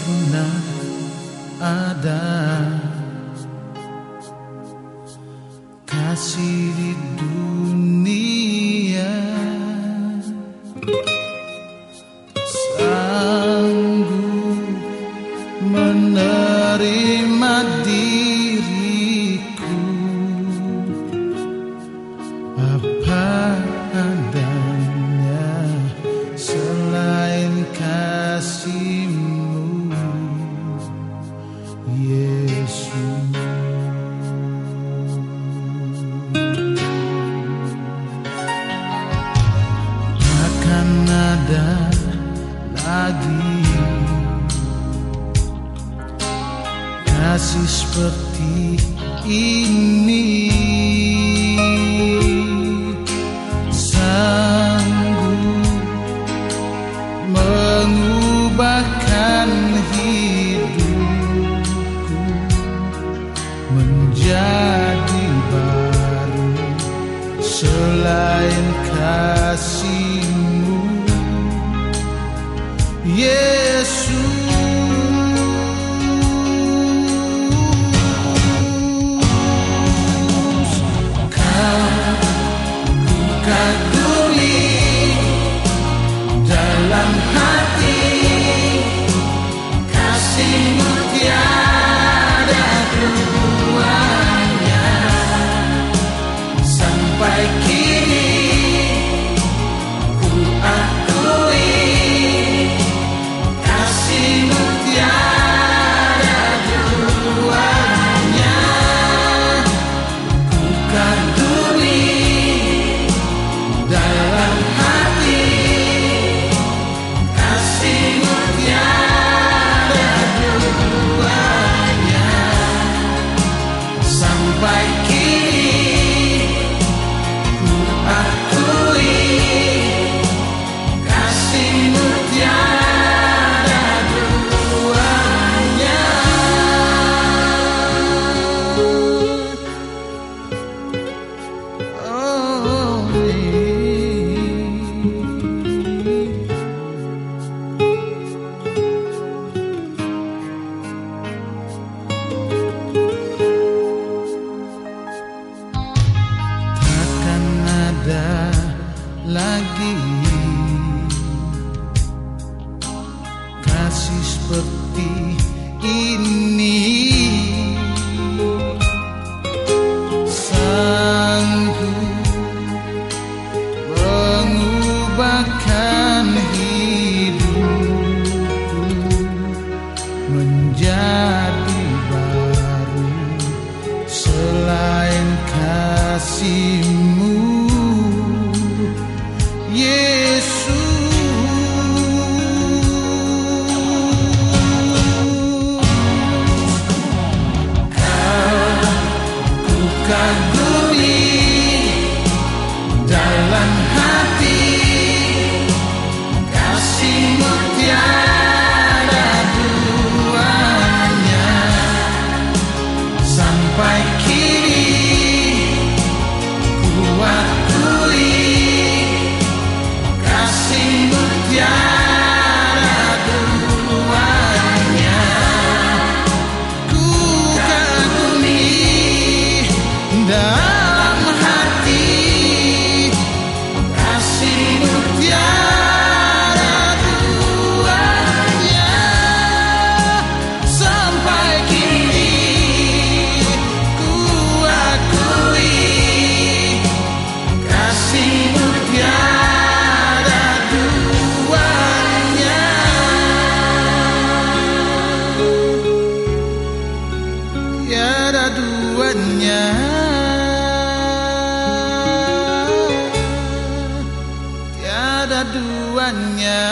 pernah ada. Kasih di dunia. Sanggup menerima diri. kasih seperti ini. Sanggup mengubahkan hidupku menjadi baru selain kasihmu. Yeah lagi. Kasih seperti ini. Sanggup mengubahkan hidupku Menjadi baru selain kasih. tujuannya Tiada duanya.